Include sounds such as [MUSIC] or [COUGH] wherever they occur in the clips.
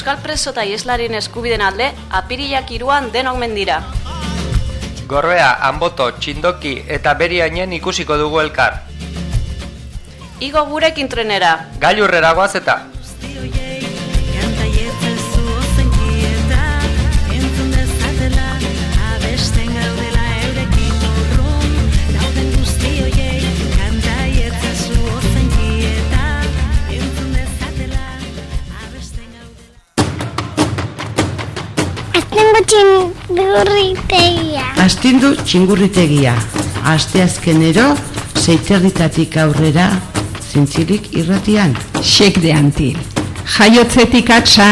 Euskal preso eta ieslarien eskubiden alde, apirilak iruan denok mendira. Gorbea, Anboto, Txindoki eta Beriainen ikusiko dugu elkar. Igo gurekin trenera. Gailurrera goaz eta. Txingurritegia. Astindu txingurritegia. Asteazkenero, zeiterritatik aurrera, zintzilik irratian. Xek de antil. Jaiotzetik atxa.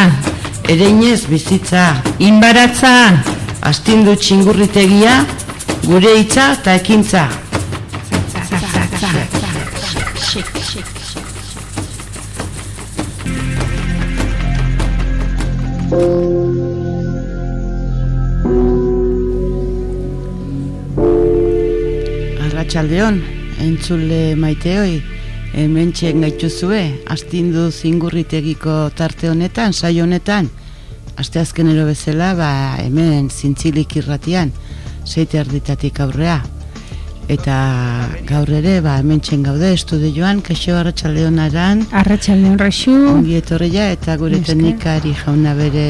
Ereinez bizitza. Inbaratza. Astindu txingurritegia, gure hitza eta ekintza. Arratxaldeon, entzule maiteoi, hemen txen gaituzue, astindu zingurritegiko tarte honetan, saio honetan, asteazkenero bezala, ba, hemen zintzilik irratian, zeite arditatik aurrea. Eta gaur ere, ba, hemen txen gaude, estudioan, kaixo arratxaldeon aran, Arratxaldeon raxu. ongi etorria, eta gure teknikari jauna bere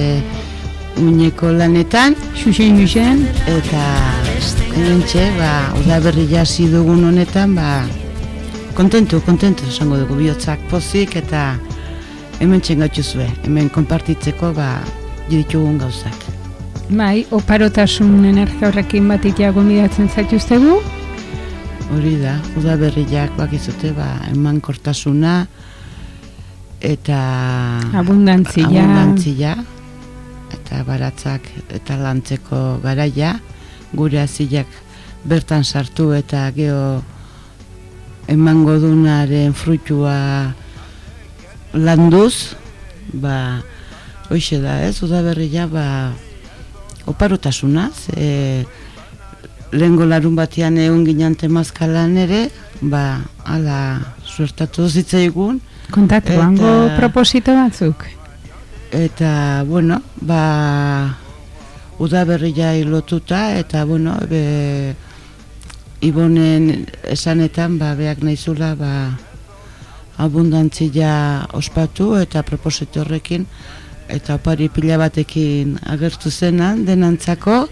muñeko lanetan, Xuxen, xuxen. eta hementxe, ba, udaberri jasi dugun honetan, ba, kontentu, kontentu esango dugu bihotzak pozik, eta hemen txengatxuzue, hemen konpartitzeko, ba, ditugun gauzak. Bai, oparotasun energia horrekin bat itea gomidatzen zaituztegu. Hori da, udaberriak bakizute, ba, eman kortasuna, eta Abundantzia. abundantzia, eta baratzak eta lantzeko garaia, gure azilak bertan sartu eta geho emango dunaren fruitua landuz, ba, hoxe da, ez, udaberria, ba, oparotasuna, ze lehengo larun batean egun ginen temazkalan ere, ba, ala, suertatu zitzaigun, Kontatu, hango proposito batzuk. Eta bueno, ba udaberria lotuta eta bueno, be, Ibonen esanetan ba beak naizula ba abundantzia ospatu eta proposito horrekin eta opari pila batekin agertu zenan denantzako.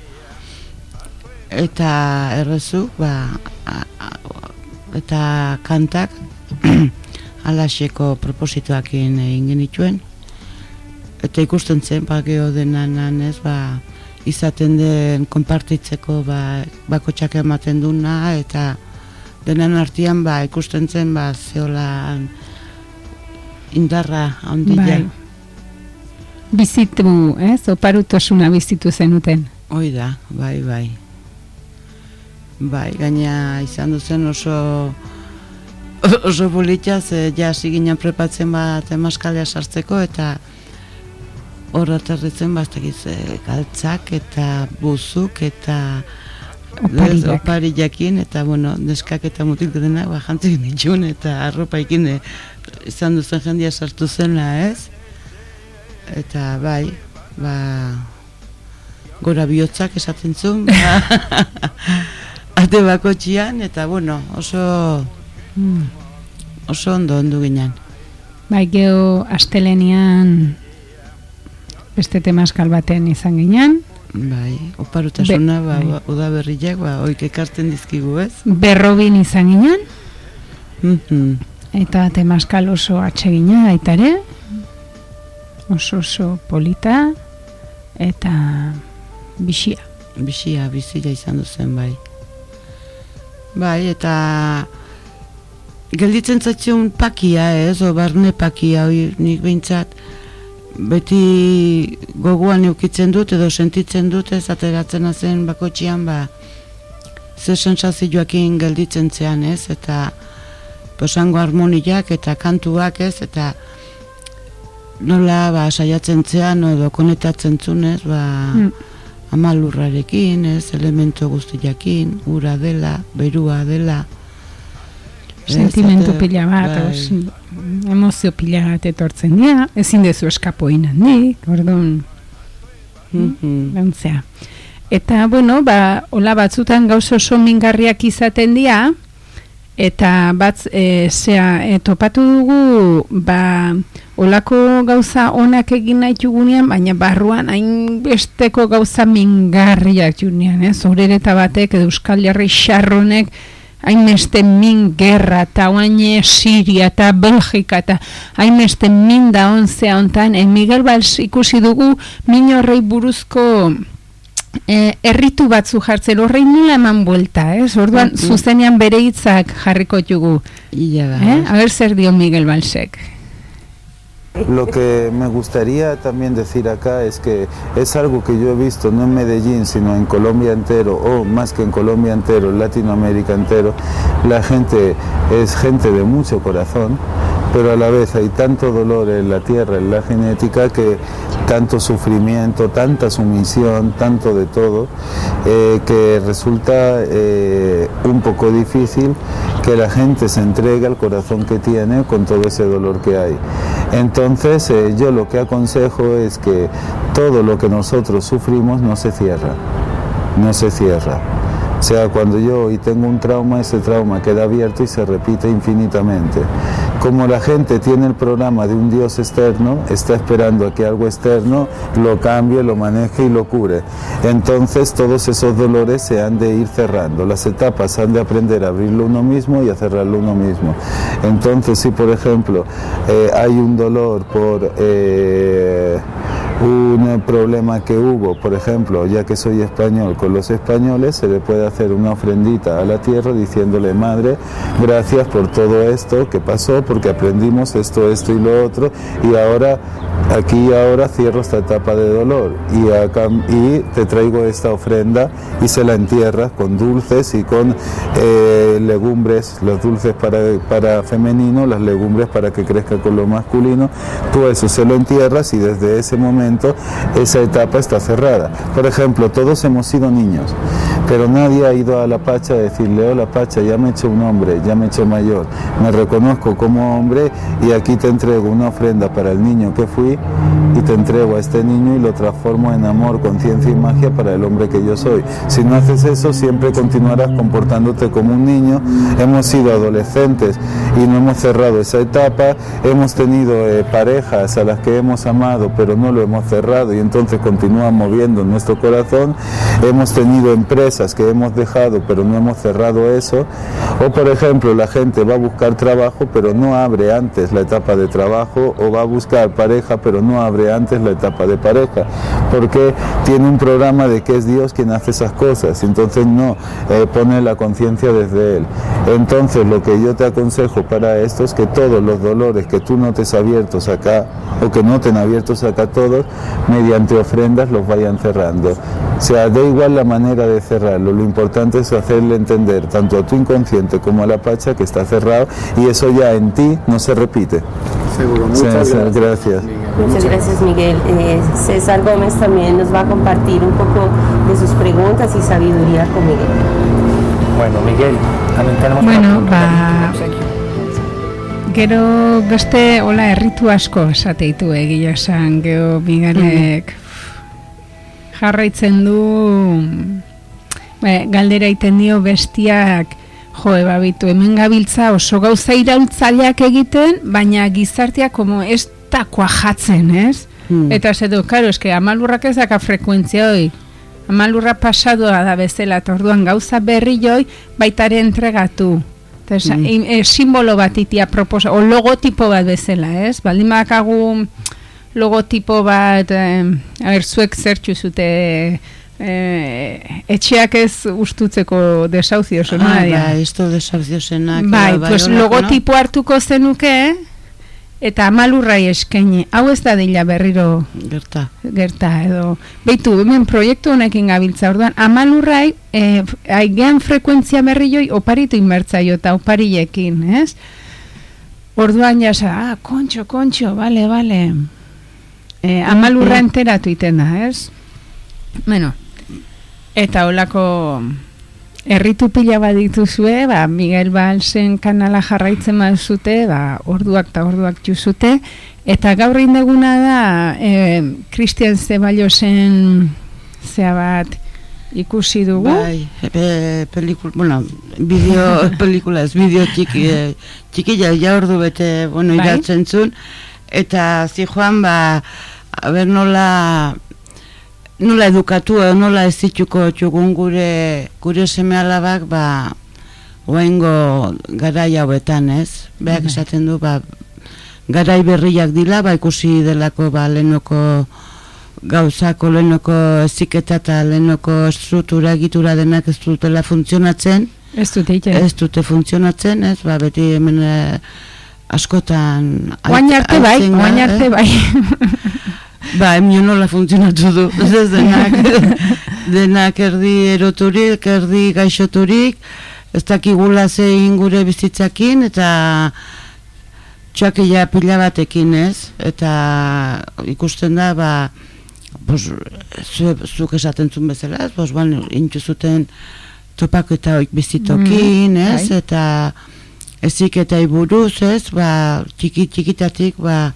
Eta errezu ba a- a- eta kantak [CLEARS THROAT] alaxeko propositoakin egin genituen eta ikusten zen ba geho denanan ez ba izaten den konpartitzeko ba bakotxak ematen duna eta denan artean ba ikusten zen ba zeola indarra handia Bai. Bizitu, ez? Oparotasuna bizitu zenuten. Hoi da, bai, bai. Bai, gaina izan duzen oso oso politia, ze ja hasi ginen prepatzen bat emaskalea sartzeko eta hor aterritzen baztekiz galtzak eta buzuk eta Opariak. opariakin eta bueno, neskak eta mutik dena ba, jantzik nitxun eta arropaikin eh, izan duzen jendia sartu zena, ez? Eta bai, ba, gora bihotzak esaten zuen, ba, [LAUGHS] ate bako txian, eta bueno, oso, Mm. oso ondo ondu ginen. Bai, geho astelenian beste temaskal baten izan ginen. Bai, oparotasuna, Be- ba, bai. ba, udaberriak, ba, oik ekartzen dizkigu, ez? Berrobin izan ginen. Mhm. Eta temaskal oso atsegina aitare. Oso oso polita eta bixia. Bizia, bizia izan duzen, bai. Bai, eta gelditzen zaitzion pakia, ez, o barne pakia, oi, nik behintzat, beti gogoan eukitzen dut edo sentitzen dut ez ateratzen zen bakotxian ba ze sensazioakin gelditzen zean ez? Eta posango harmoniak eta kantuak ez? Eta nola ba saiatzen zean edo konetatzen zunez ba Mm. ama lurrarekin ez? Elemento guztiakin ura dela berua dela sentimentu pila bat, bai. os, emozio pila bat etortzen dira, ezin dezu eskapo inandik, orduan, Mhm. lantzea. Eta, bueno, ba, hola batzutan gauza oso mingarriak izaten dira, eta batz, e, zea, e, topatu dugu, ba, olako gauza onak egin nahi jugunean, baina barruan hain besteko gauza mingarriak jugunean, ez? Horereta batek, edo Euskal Jarri xarronek, hainbeste min gerra, eta oaine Siria, eta Belgika, eta hainbeste min da onzea ontan, e, Miguel Valls ikusi dugu min horrei buruzko e, erritu batzu jartzen, horrei nula eman buelta, ez? Orduan, zuzenean bere hitzak jarriko jugu. Ila da. Eh? A ver zer dio Miguel Valsek. Lo que me gustaría también decir acá es que es algo que yo he visto no en Medellín, sino en Colombia entero, o más que en Colombia entero, en Latinoamérica entero. La gente es gente de mucho corazón, pero a la vez hay tanto dolor en la tierra, en la genética, que tanto sufrimiento, tanta sumisión, tanto de todo, eh, que resulta eh, un poco difícil que la gente se entregue al corazón que tiene con todo ese dolor que hay. Entonces eh, yo lo que aconsejo es que todo lo que nosotros sufrimos no se cierra, no se cierra. O sea, cuando yo hoy tengo un trauma, ese trauma queda abierto y se repite infinitamente. Como la gente tiene el programa de un Dios externo, está esperando a que algo externo lo cambie, lo maneje y lo cure. Entonces todos esos dolores se han de ir cerrando. Las etapas han de aprender a abrirlo uno mismo y a cerrarlo uno mismo. Entonces si por ejemplo eh, hay un dolor por... eh, un problema que hubo, por ejemplo, ya que soy español, con los españoles se le puede hacer una ofrendita a la tierra diciéndole, madre, gracias por todo esto que pasó, porque aprendimos esto, esto y lo otro, y ahora, aquí y ahora cierro esta etapa de dolor, y, acá, y te traigo esta ofrenda y se la entierras con dulces y con eh, legumbres, los dulces para, para femenino, las legumbres para que crezca con lo masculino, tú eso se lo entierras y desde ese momento esa etapa está cerrada. Por ejemplo, todos hemos sido niños, pero nadie ha ido a la Pacha a decirle, hola Pacha, ya me he hecho un hombre, ya me he hecho mayor, me reconozco como hombre y aquí te entrego una ofrenda para el niño que fui y te entrego a este niño y lo transformo en amor, conciencia y magia para el hombre que yo soy. Si no haces eso, siempre continuarás comportándote como un niño. Hemos sido adolescentes y no hemos cerrado esa etapa. Hemos tenido eh, parejas a las que hemos amado, pero no lo hemos cerrado y entonces continúan moviendo nuestro corazón. Hemos tenido empresas que hemos dejado, pero no hemos cerrado eso. O por ejemplo, la gente va a buscar trabajo, pero no abre antes la etapa de trabajo, o va a buscar pareja, pero no abre antes la etapa de pareja, porque tiene un programa de que es Dios quien hace esas cosas, entonces no eh, pone la conciencia desde Él. Entonces lo que yo te aconsejo para esto es que todos los dolores que tú notes abiertos acá, o que noten abiertos acá todos, mediante ofrendas los vayan cerrando. O sea, da igual la manera de cerrarlo, lo importante es hacerle entender tanto a tu inconsciente como a la pacha que está cerrado y eso ya en ti no se repite. Seguro, muchas sí, gracias. gracias. Muchas gracias, Miguel. Eh, César Gómez también nos va a compartir un poco de sus preguntas y sabiduría con Miguel. Bueno, Miguel, también tenemos Bueno, una. Gero beste hola erritu asko esate ditu egia esan, gero Miguelek jarraitzen du ba, galdera iten dio bestiak jo, babitu, hemen gabiltza oso gauza iraultzaileak egiten, baina gizartea como ez da kuajatzen, ez? Hmm. Eta ez edo, karo, eske amalurrak ez daka frekuentzia hoi. Amalurra pasadoa da bezala, eta orduan gauza berri joi baitare entregatu. Eta Mm. e, simbolo bat itia proposa, o logotipo bat bezala, ez? Baldin bakagu logotipo bat, eh, a ber, zuek zertxu zute eh, etxeak ez ustutzeko desauzio, oso, Ah, bai, esto desauziosenak. Bai, bai, pues holako, no? logotipo hartuko zenuke, eta amalurrai eskaini. Hau ez da dila berriro Gerta. gerta edo. Beitu, hemen proiektu honekin gabiltza orduan, amalurrai, e, aigean frekuentzia berrioi oparitu inbertzaio eta oparilekin, ez? Orduan jasa, ah, kontxo, kontxo, bale, bale. E, amalurra enteratu iten da, ez? Bueno, eta holako Erritu pila bat dituzue, ba, Miguel Balsen kanala jarraitzen zute, ba, orduak eta orduak juzute, eta gaur indeguna da, e, Christian Zeballosen zea bat ikusi dugu. Bai, e, pelikul, bueno, bideo, [LAUGHS] pelikula ez, bideo txiki, e, txiki ja, ja ordu bete, bueno, Bai. iratzen zuen, eta zi joan, ba, haber nola, nola edukatu, edo nola ez dituko txugun gure, gure seme alabak, ba, oaingo garai hauetan, ez? Beak Bai. esaten du, ba, garai berriak dila, ba, ikusi delako, ba, lehenoko gauzako lehenoko eziketa eta lehenoko estruktura egitura denak ez dutela funtzionatzen, Ez dute ite. ez dute funtzionatzen, ez, ba, beti hemen eh, askotan Oain arte bai, oain arte eh? bai. [LAUGHS] Ba, emio nola funtzionatu du, [LAUGHS] ez denak, denak erdi eroturik, erdi gaixoturik, ez dakigula zein gure bizitzakin, eta txakeia pila batekin ez, eta ikusten da, ba, bos, zu, zuk esaten zuen bezala, ez, bos, ban, intxu zuten topak eta oik bizitokin, Mm, ez, bai. eta ezik eta iburuz, ez, ba, txiki, txikitatik, ba,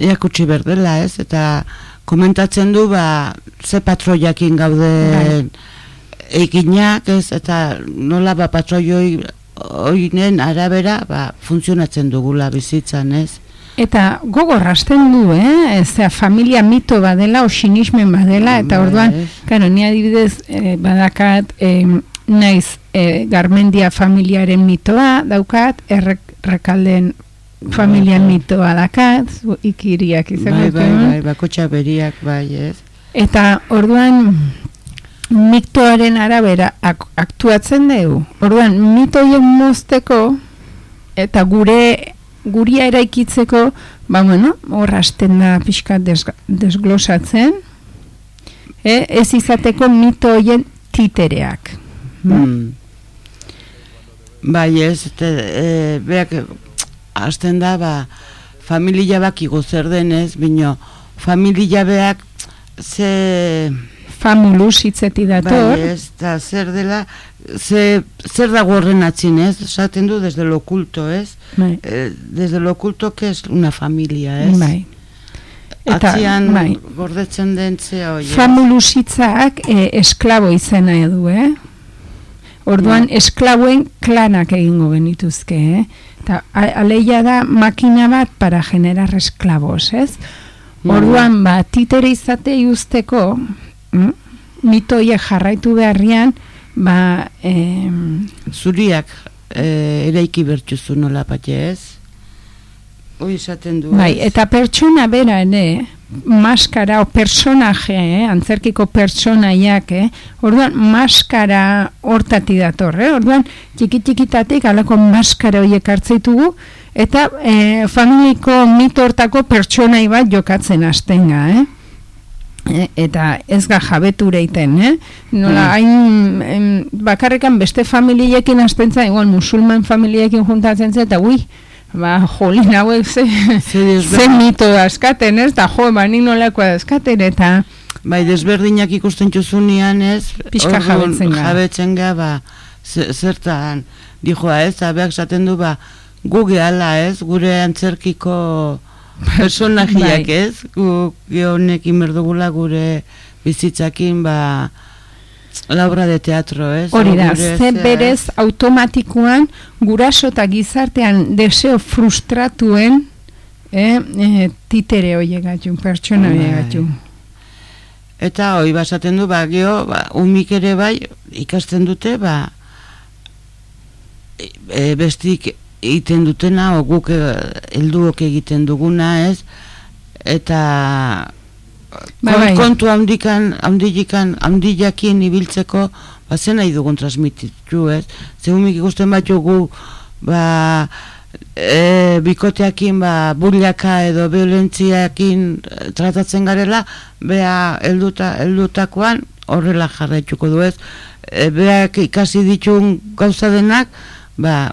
erakutsi berdela, ez, eta komentatzen du, ba, ze patroiakin gauden eginak, ez, eta nola, ba, patroioi oinen arabera, ba, funtzionatzen dugula bizitzan, ez. Eta gogorrasten du, eh? Ezea, familia mito badela, o sinismen badela, eta Bai. orduan, karo, ni adibidez, eh, badakat, eh, naiz, eh, Garmendia familiaren mitoa, daukat, errek, rekalden familian mitoa dakat, ikiriak izango Bai, bai, bai, bakotxa beriak, bai, ez. Eta orduan mitoaren arabera ak aktuatzen dugu. Orduan mitoien mozteko eta gure guria eraikitzeko, ba bueno, hor hasten da pixka des, desglosatzen. E, ez izateko mito hoien titereak. Mm. Bai, ez, eta, e, beak, hasten da, ba, familia bakigu zer denez, bino, familia beak, ze, Famulus hitzeti dator. bai, ez, eta zer dela, ze, zer dago horren atzin, ez, esaten du desde lo oculto, ez, Bai. Eh, desde lo oculto que es una familia, ez, Bai. Eta, atzian bai. gordetzen den zea ez? Famulus hitzak e, esklabo izena edu, eh? Orduan, esklaboen klanak egingo genituzke, eh? Ta, a- aleia da makina bat para generar esklabos, ez? Orduan, ba, titere izate usteko, mm, mitoie jarraitu beharrian, ba, em, zuriak e, eraiki bertzuzu nola patxe ez? Hoi esaten du bai, eta pertsona bera ere, maskara o personaje, eh, antzerkiko pertsonaiak, eh, orduan maskara hortati dator, eh, orduan txiki txikitatik alako maskara horiek hartzeitugu, eta eh, familiko mito hortako pertsonai bat jokatzen hastenga, eh? E, eta ez ga jabetu reiten, eh? Nola, Mm. hain em, bakarrekan beste familiekin hastenza, igual musulman familiekin juntatzen zen, eta ui, ba, jolin hauek ze, ze mito askaten, ez? Da, jo, ba, nik nolakoa askaten, eta Bai, desberdinak ikusten txuzunean ez, Pixka jabetzen ga. jabetzen ga, ba, ze- zertan, dijoa ez, abeak esaten du, ba, gu gehala ez, gure antzerkiko personajiak Bai. ez, gu gehonekin berdugula gure bizitzakin, ba, la obra de teatro ez. hori da, ze zea, berez automatikoan guraso eta gizartean deseo frustratuen eh, eh, titere horiek gatun, pertsona Bai. horiek gatun. Eta hoi basaten du, ba, geho, ba, umik ere bai, ikasten dute, ba, e, bestik egiten dutena, o guk e, helduok egiten duguna, ez? Eta Bai, kon- bai. kontu handikan, handikan, handiakin ibiltzeko, ba, zen nahi dugun transmititu, ez? Ze umik ikusten bat gu, ba, e, bikoteakin, ba, buliaka edo violentziakin e, tratatzen garela, bea helduta, heldutakoan horrela jarraituko du ez. E, beak ikasi ditun gauza denak, ba,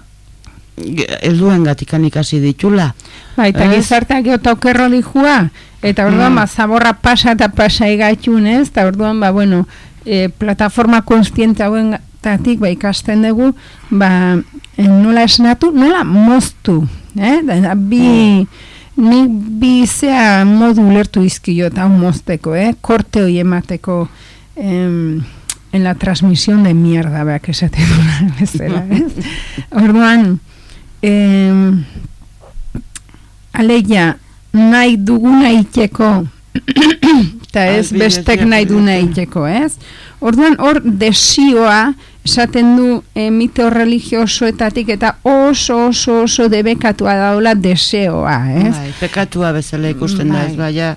helduen gatikan ikasi ditula. Bai, eta Ez? gizarteak geota okerro dijua, eta orduan, Mm. ba, zaborra pasa eta pasa egatun, ez? Eta orduan, ba, bueno, e, plataforma konstiente hauen hortatik ba, ikasten dugu ba, eh, nola esnatu, nola moztu. Eh? Da, bi, nik bi zea modu ulertu izkio eta mozteko, eh? korte hoi emateko em, en la transmisión de mierda, beak esate duna, bezala, [LAUGHS] ez? Orduan, em, aleia, nahi duguna iteko, eta ez bestek nahi duna iteko, ez? Orduan, hor desioa, esaten du e, mito religiosoetatik eta oso oso oso debekatua daula deseoa, ez? Bai, pekatua bezala ikusten da, ez Bai. baina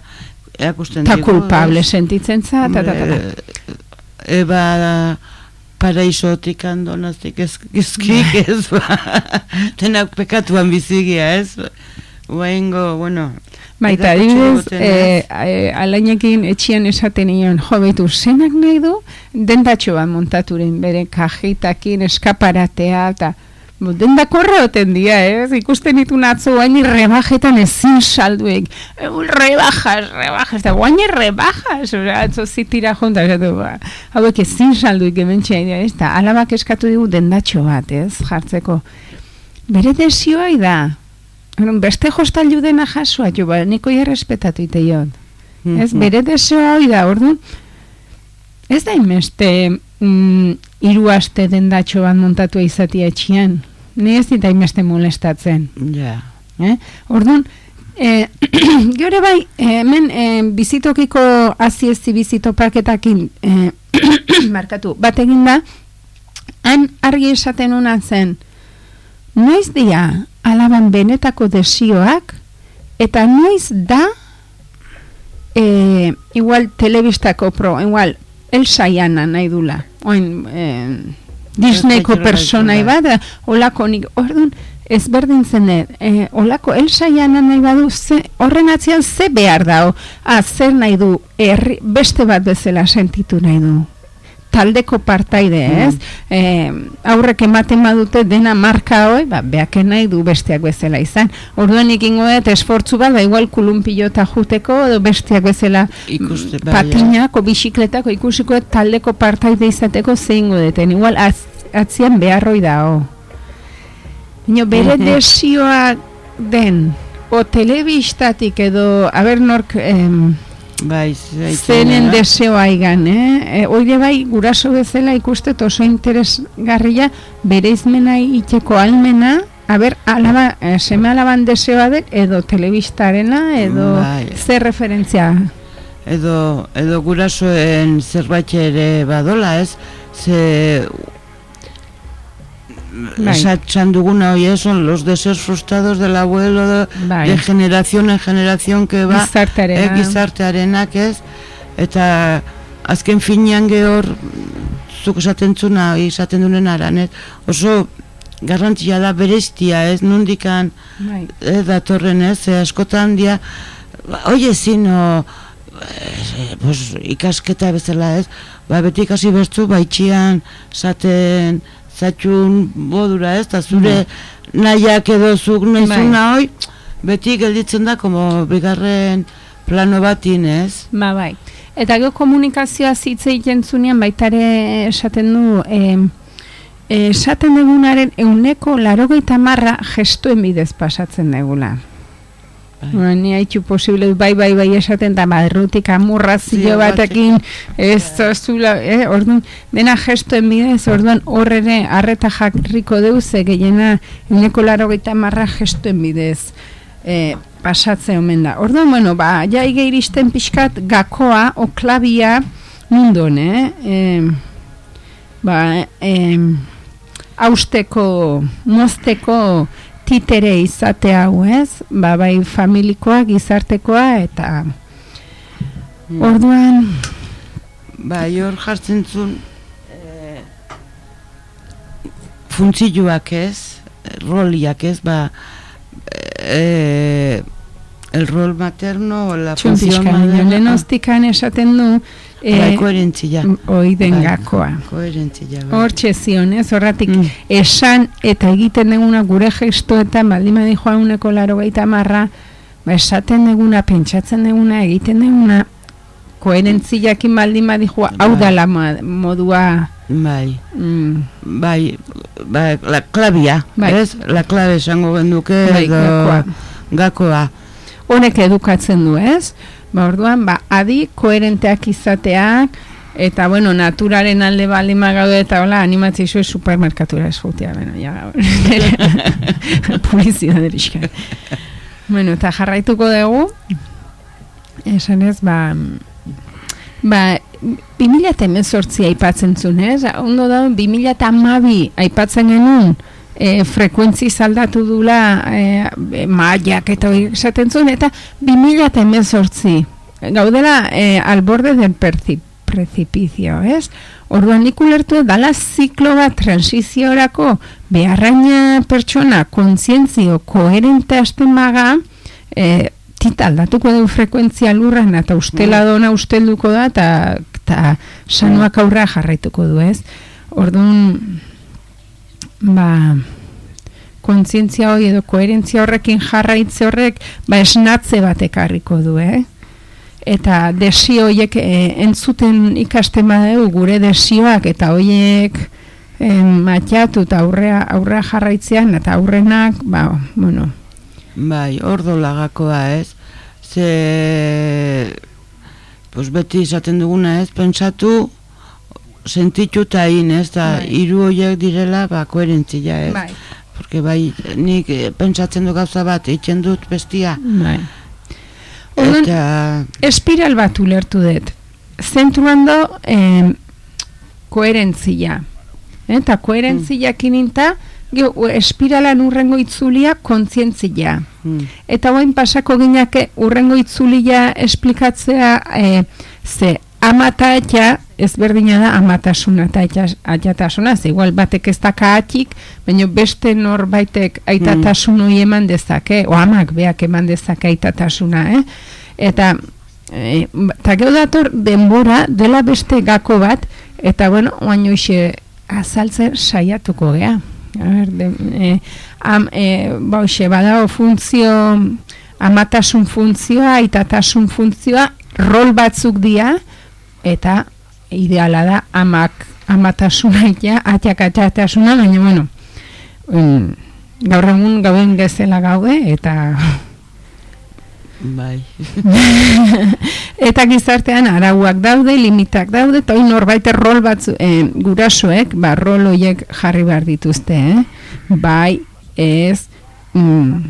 erakusten Ta digu, culpable ez? sentitzen za, ta, ta, ta, ta. Eh, Eba paraisotik andonaztik ez, ezkik ez ba. Denak pekatuan bizigia ez. Oaingo, bueno, Baita, adibidez, eh, eh, alainekin etxian esaten nion, jo, betu, zenak nahi du, dendatxo bat montaturen, bere kajitakin, eskaparatea, eta denda korreoten dia, ez? Ikusten ditu natzo, guaini rebajetan ezin salduek, eh, rebajas, rebajas, eta guaini rebajas, ora, atzo zitira jonta, esatu, ba, hauek ezin salduek ementxea, dira, ez da, alabak eskatu digu dendatxo bat, ez, jartzeko. Bere desioa da, beste jostailu dena jasoa, jo, ba, niko ja respetatu ite jot. Ez, Mhm. bere desioa da, orduan, ez da inmeste mm, hiru aste dendatxo bat montatu izatia etxian. Ni ez dita inmeste molestatzen. ja. Eh? Orduan, eh, [CLEARS THROAT] gure bai, hemen eh, bizitokiko aziezi bizitopaketakin eh, [CLEARS THROAT] markatu, bat egin da, han argi esaten unan zen, noiz dia alaban benetako desioak, eta noiz da eh, igual telebistako pro, igual Elsa Iana nahi dula, oin eh, Disneyko personai bat, olako nik, orduan, ezberdin zenet, eh, olako Elsa Iana nahi badu, ze, horren atzean ze behar dao, ah, zer nahi du, herri, beste bat bezala sentitu nahi du taldeko partaide, ez? Eh, aurrek ematen badute dena marka hoi, ba, beak nahi du besteak bezala izan. Orduan ikingo dut esfortzu bat, ba, igual kulumpilota juteko, edo besteak bezala Ikuste, mm, bai, patinako, bisikletako ikusiko taldeko partaide izateko zeingo duten. Igual az, atzian beharroi dao. Baina bere Mhm. desioa den, o telebistatik edo, aber nork... Em, Bai, zenen desioa deseoa igan, eh? E, oire bai, guraso bezala ikustet oso interesgarria bere izmena iteko almena, haber, alaba, eh, seme alaban deseoa dek, edo telebistarena, edo Bai. ze referentzia. edo, edo gurasoen zerbait ere badola, ez? Ze Bai. esatzen duguna hoy son los deseos frustrados del abuelo de, Bai. de generación en generación que va Gizartearena. eh, gizartearenak ez eta azken finean gehor zuk esaten zuna izaten dunen aran ez oso garrantzia da bereztia ez nundikan Bai. eh, datorren ez ze askotan dia oie zino eh, pues, ikasketa bezala ez ba, beti ikasi bertzu baitxian zaten zatxun bodura ez eta zure nahiak edo zuk naizuna hoi beti gelditzen da como bigarren plano batin ez Ba, bai. Eta gero komunikazioa zitze egiten zunean baitare esaten du, eh, esaten dugunaren euneko larogeita marra gestuen bidez pasatzen degula. Bueno, ni haitxu posible bai, bai, bai esaten da madrutik amurrazio Zio batekin. ez zazula, eh, orduan, dena gestuen bidez, orduan horrere arreta jarriko deuze gehiena euneko larogeita marra gestuen bidez eh, pasatzen omen da. Orduan, bueno, ba, ja ige iristen pixkat gakoa, oklabia, nundon, eh? eh ba, eh, austeko, mozteko titere izate hau, ez? Ba, bai familikoa, gizartekoa, eta orduan, ba hor jartzen zuen eh, funtzioak ez? Roliak ez? Ba eh, el rol materno o la función materna. lehenoztikan esaten du, bai, eh, koherentzia oiden Bai, gakoa. koherentzia bai. Hortxe zion, ez? Horratik, Mm. esan eta egiten deguna gure gestoetan, baldin badi joan uneko laro gaita marra, ba, esaten deguna, pentsatzen deguna, egiten deguna, koherentziakin baldin badi joa, hau Bai. dala ma- modua Bai, Mm, bai, bai, la klabia, Bai. ez? La klabe esango genduke Bai, edo gakoa. gakoa. honek edukatzen du, ez? Ba, orduan, ba, adi koherenteak izateak, eta, bueno, naturaren alde bali magaude, eta hola, animatzei zuen supermerkatura ez jutea, bueno, ja, [LAUGHS] pixka. bueno, eta jarraituko dugu, esan ez, ba, ba, 2018 aipatzen zuen, ez? Ondo da, 2012 aipatzen genuen, e, frekuentzi zaldatu dula e, e, mailak eta hori esaten zuen, eta 2018 gaudela e, al borde del perci, precipizio, ez? Orduan nik ulertu dala ziklo bat transiziorako beharraina pertsona kontzientzio koherente hasten maga e, tita aldatuko du frekuentzia lurran eta ustela dona ustelduko da eta, eta sanuak aurra jarraituko du ez? Orduan ba kontzientzia hori edo koherentzia horrekin jarraitze horrek ba esnatze bat ekarriko du eh? eta desio horiek e, entzuten ikasten badeu gure desioak eta horiek matiatu eta aurrea, aurrea jarraitzean eta aurrenak ba, bueno, Bai, ordo lagakoa ez. Ze, pues beti esaten duguna ez, pentsatu, sentitu eta in ez, da Bai. hiru horiek direla, ba, koherentzia ez. bai, Porque bai, nik eh, pentsatzen du gauza bat, eitzen dut bestia. bai. Eta, espiral bat ulertu dut. Zentruan do, eh, koherentzia. Eta koherentzia kininta, gero, espiralan urrengo itzulia kontzientzia. mm, Eta guain pasako ginake urrengo itzulia esplikatzea e, ze amata eta ezberdina da amatasuna eta aita- aitatasuna, ze igual batek ez daka atik, baina beste norbaitek aitatasun hori eman dezake, o amak beak eman dezake aitatasuna, eh? Eta e, eta gero dator denbora dela beste gako bat, eta bueno, oain hoxe azaltzen saiatuko gea. A ber, de, e, am, e, ba, hoxe, badao funtzio, amatasun funtzioa, aitatasun funtzioa, rol batzuk dira, eta ideala da amak amatasuna ja, atiak baina bueno, mm, gaur egun gauen gezela gaude, eta bai. [LAUGHS] eta gizartean arauak daude, limitak daude, eta hori norbait rol batzu, e, gurasoek, ba, rol horiek jarri behar dituzte, eh? bai, ez, mm,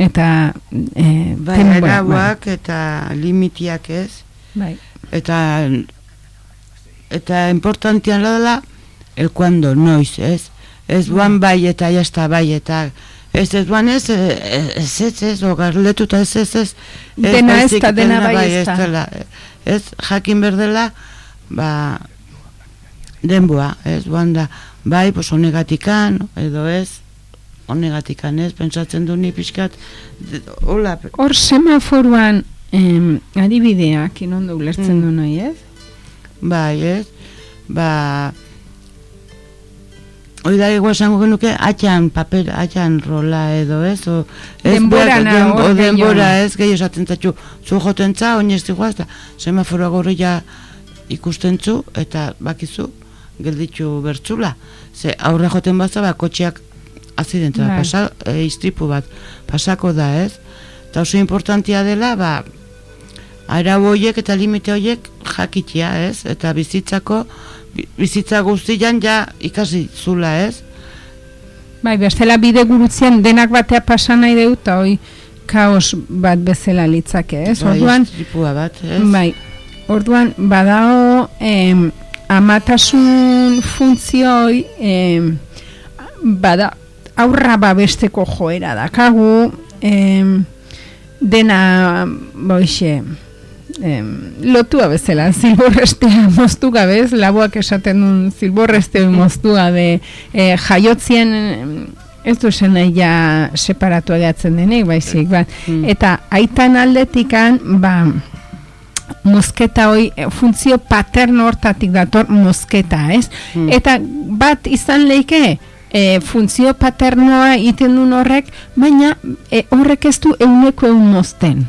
eta e, Bai, arauak eta limitiak ez. bai, Eta, eta importantian dela, el cuando, noiz, ez? Ez duan bai eta jazta bai eta ez ez duan ez, ez ez ez, o garletuta ez ez ez. ez Dena ez da, dena bai ez da. dela, Ez, jakin berdela, ba, denboa, ez, duan da, bai, pues honegatikan, edo ez, honegatikan ez, pentsatzen du ni pixkat, hola, Hor semaforuan em, adibideak inondo ulertzen Mm. du noi, ez? Bai, ez? Ba... Hoi da igual esango genuke atxan paper, atxan rola edo ez? O, ez Denbora na, den- o denbora ez, gehi esaten zatxu, zu joten za, oinez diguaz, da semaforoa gorri ikusten zu, eta bakizu, gelditu bertzula. Ze aurre joten baza, ba, kotxeak azidenta, Bai. pasa, e, istripu bat, pasako da ez? Eta oso importantia dela, ba, arau horiek eta limite horiek jakitia, ez? Eta bizitzako, bi- bizitza guztian ja ikasi zula, ez? Bai, bestela bide gurutzean denak batea pasa nahi dut, eta hoi kaos bat bezala litzake, ez? Bai, Orduan, bat, ez? bai, orduan, badao em, amatasun funtzioi em, bada aurra babesteko joera dakagu em, dena boixe em, lotua bezala zilborrestea [LAUGHS] moztu gabez laboak esaten duen zilborreste moztua de eh, jaiotzien ez du zen nahi ja separatu egatzen denek, baizik, ba. Mm. eta aitan aldetikan, ba, mozketa hoi, eh, funtzio paterno hortatik dator mozketa, ez? Mm. Eta bat izan leike, e, funtzio paternoa iten duen horrek, baina e, horrek ez du euneko eun mozten.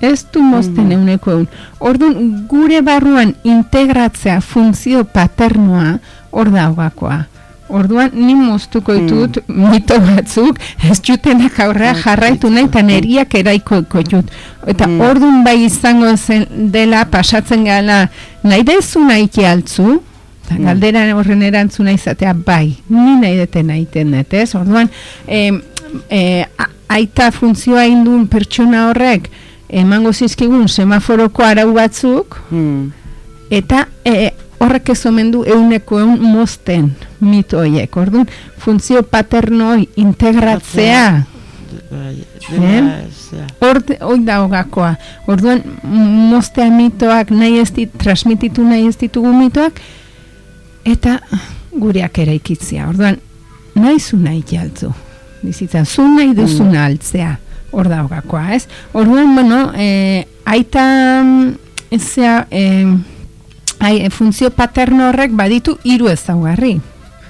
Ez du mozten Mhm. euneko eun. Orduan, gure barruan integratzea funtzio paternoa hor daugakoa. Orduan, ni moztuko Mm. ditut mito batzuk, ez jutenak aurrea Ah, jarraitu nahi, eta mm. neriak eraikoiko jut. Eta Mm. orduan bai izango zen dela, pasatzen gala, nahi dezu nahi altzu, eta Mm. galdera horren erantzuna izatea, bai, ni nahi deten nahi ez? Orduan, e, a- aita funtzioa indun pertsona horrek, emango zizkigun semaforoko arau batzuk, Mm. eta e, horrek ez omen du euneko eun mozten mito horiek. Orduan, funtzio paternoi integratzea, dela, zera. hor hoi da hogakoa. Orduan, moztea mitoak nahi ez dit, transmititu nahi ez ditugu mitoak, eta gureak eraikitzea. Orduan, nahi zu nahi jaltzu. Bizitza, zu nahi duzuna altzea. Hor da hogakoa, ez? Orduan, bueno, e, aita, mm, ezea, e, ai, e, funtzio paterno horrek baditu hiru ezaugarri.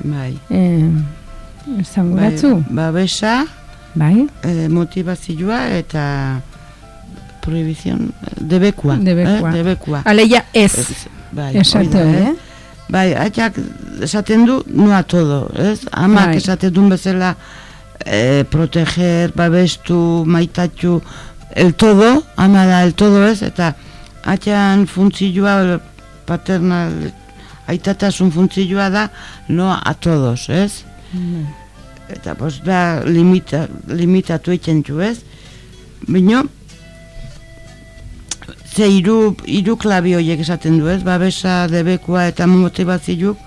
Bai. E, ezango Bai, babesa, bai? eh, motivazioa eta prohibizion, debekua. Debekua. Eh? Debekua. Aleia ez, Ez, bai, hori da, eh? Bai, aitak esaten du, no a todo, ez? Amak Bai. esaten duen bezala eh, proteger, babestu, maitatxu, el todo, ama da el todo, ez? Eta atxan funtzioa paternal, aitatasun funtzioa da, no a todos, ez? Eta, pues, da, limita, limitatu egiten du, ez? Bino, ze hiru hiru klabi horiek esaten du, ez? Babesa, debekua eta motivaziuk,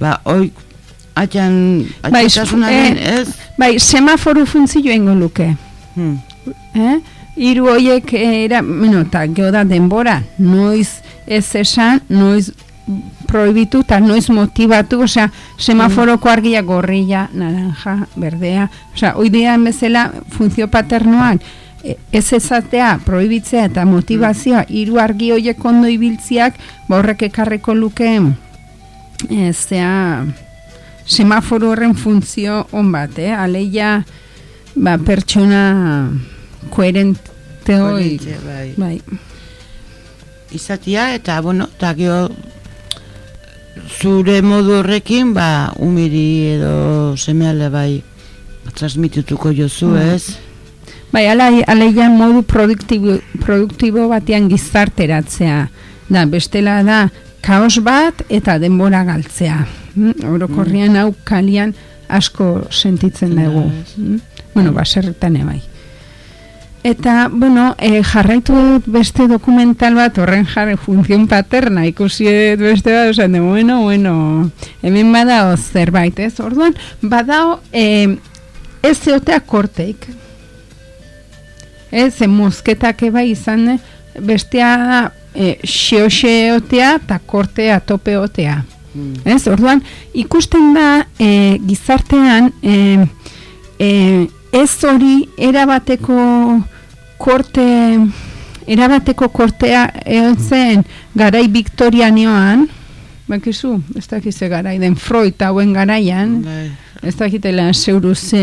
ba, oi, atxan, Bai, eh, ez? Bai, semaforu funtzio ingo luke. Hmm. Eh? Hiru hoiek era, bueno, eta geho da denbora, noiz ez esan, noiz prohibitu eta noiz motivatu, osea, semaforoko argia gorrilla, naranja, berdea, osea, hoi dia bezala funtzio paternoan, e, ez ezatea, prohibitzea eta motivazioa, hiru argi hoiek ondo ibiltziak, ba horrek ekarriko luke, ezea, semaforo horren funtzio on bat, eh? Aleia, ba, pertsona koherente hoi. Bai. Bai. Izatia, eta, bueno, eta geho, zure modu horrekin, ba, umiri edo semeale bai, transmitituko jozu, Bai. ez? Bai, ala, aleia modu produktibo, produktibo batean gizarteratzea. Da, bestela da, kaos bat eta denbora galtzea. Mm? Orokorrian hau kalian asko sentitzen dugu. Mm? Bueno, baserretan bai. Eta, bueno, e, jarraitu dut beste dokumental bat, horren jarri funzion paterna, ikusi dut beste bat, osan de, bueno, bueno, hemen badao zerbait, ez? Orduan, badao, e, ez zeotea korteik, ez, e, mosketak eba izan, eh, bestea e, xeo-xeotea eta kortea topeotea. Mm. Ez, orduan, ikusten da e, gizartean e, e, ez hori erabateko korte erabateko kortea egon zen garai Viktorianioan bakizu, ez dakize garai den Freud hauen garaian Bai. Ez dakitela zeuruze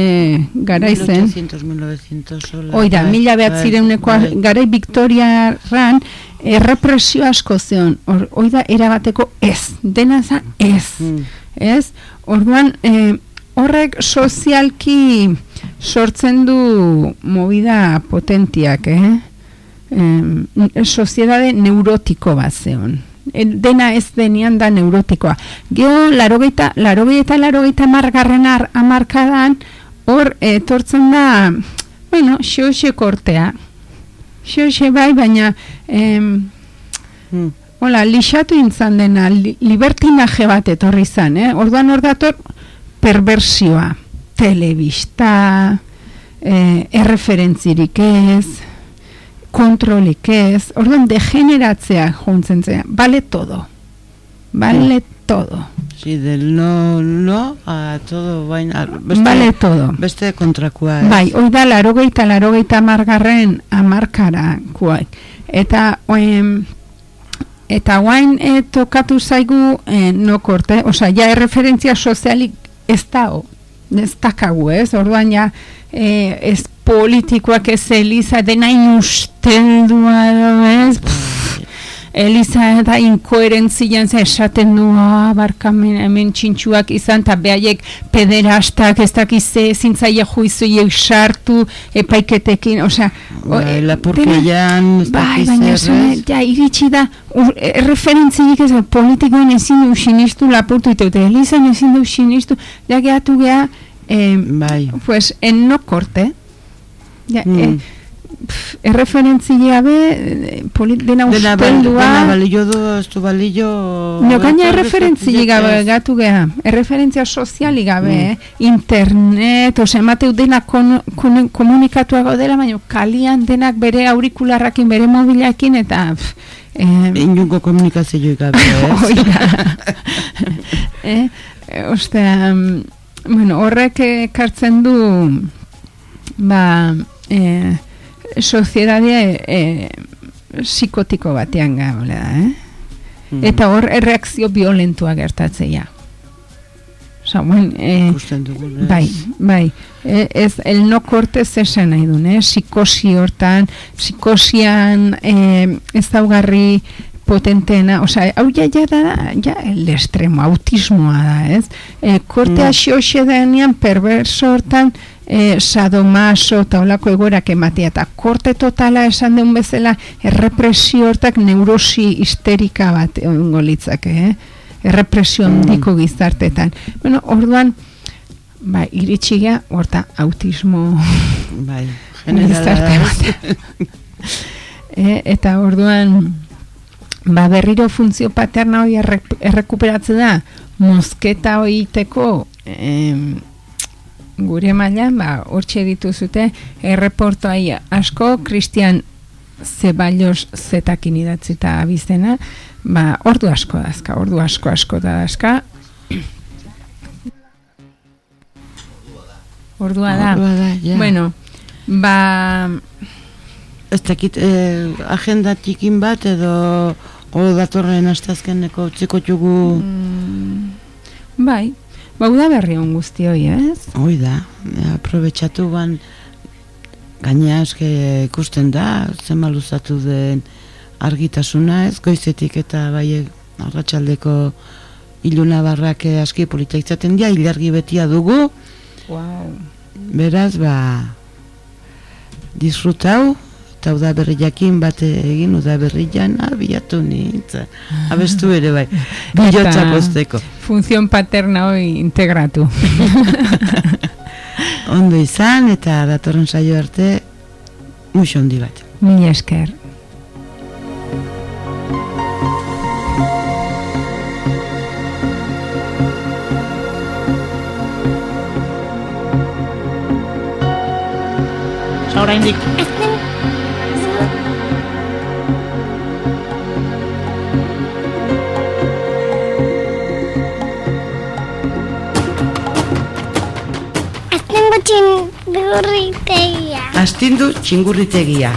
garai zen 1800, 1900, sola. Oira, bai, mila bai, behatzireuneko bai. garai Viktoriarran errepresio asko zeon. Or, oida erabateko ez, dena za ez. Mm. Ez? Orduan, eh, horrek sozialki sortzen du movida potentiak, eh? Eh, soziedade neurotiko bat zeon. E, dena ez denian da neurotikoa. Geo, larogeita, larogeita, larogeita margarren ar, amarkadan, hor etortzen da, bueno, xoxe kortea. Xoxe bai, baina, em, Mm. hola, lixatu intzan dena, li, libertinaje bat etorri zan, eh? Orduan hor dator, perversioa, telebista, eh, erreferentzirik ez, kontrolik ez, orduan degeneratzea juntzen zen, bale todo, bale todo, Sí, del no, no, a todo, baina, beste, bale todo. beste kontrakua, ez? Bai, hoi da larogeita, larogeita margarren amarkara kuak. Eta, oem, eta guain e, tokatu zaigu e, no korte, osea, ja erreferentzia sozialik ez da, ez dakagu, ez? Orduan ja, e, ez politikoak ez Eliza dena inusteldua edo ez Eliza da inkoherentzian esaten du ah, barkamen hemen txintxuak izan eta behaiek pederastak ez dakize zintzaile juizuiek sartu epaiketekin osea Bai, e, lapurkeian, bai, baina ez? ja, iritsi da ur- e, referentziik ez politikoen ezin du sinistu lapurtu iteute Elizan ezin du sinistu ja gehatu geha eh, Bai. pues en no corte ja, Mm. eh, pf, erreferentzia be eh, poli- dena Dena, bal, usteldua dena balio du, ez du balio... No, gaina Horrek erreferentzi gabe gatu geha, erreferentzia soziali gabe, Mm. eh? internet, ose, emateu denak kon, kon, komunikatuago dela, baina kalian denak bere aurikularrakin, bere mobilakin, eta... pff, Eh, Inungo komunikazio gabe, ez? [LAUGHS] Oida. eh, [LAUGHS] eh, ostea, mm, bueno, horrek ekartzen du, ba, eh, soziedadea eh, psikotiko batean gabe da, eh? Mm. Eta hor erreakzio violentua gertatzea. Osa, buen, Ikusten dugun, ez? bai, bai. E, ez, el no corte zesan nahi duen, eh? Psikosi hortan, psikosian eh, ez daugarri potentena, osea, hau ja, ja da, ja, el extremo, autismoa da, ez? E, kortea Mm. xoxe denean, perverso hortan, e, sadomaso eta olako egoerak ematea, eta korte totala esan deun bezala, errepresio hortak neurosi histerika bat egongo litzake, eh? errepresio handiko gizartetan. Bueno, orduan, ba, iritsi gea, horta, autismo [LAUGHS] Bai, gizarte batean. [LAUGHS] e, eta orduan, ba, berriro funtzio paterna hori erre- errekuperatzen da, mozketa hoiteko em, gure mailan ba, hortxe dituzute erreportoai asko, Christian Zeballos zetakin idatzita abizena, ba, ordu asko dazka, ordu asko asko da dazka. Ordua da. Ordua da, ja. Bueno, ba, Ez dakit, eh, agenda txikin bat edo o datorren astazkeneko utziko txugu bai, ba, uda berri on guzti hoi, ez? Hoi da, aprobetxatu ban gaina eske ikusten da, zema luzatu den argitasuna ez, goizetik eta bai arratsaldeko iluna barrak aski polita izaten dira, ilargi betia dugu, Wow. beraz, ba, disfrutau, eta uda berri jakin bat egin, uda berri jana, bilatu nintza, abestu ere bai, [LAUGHS] bilotza posteko. Funzion paterna hoi integratu. [LAUGHS] Ondo izan, eta datorren saio arte, muixo handi bat. Mila esker. oraindik txingurritegia. Astindu txingurritegia.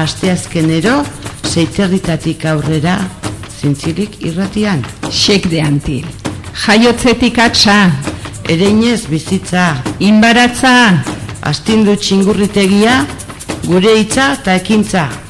Asteazkenero, seiterritatik aurrera, zintzilik irratian. Xek de antil. Jaiotzetik atxa. Ereinez bizitza, Inbaratza. astindu txingurritegia, gure hitza eta ekintza.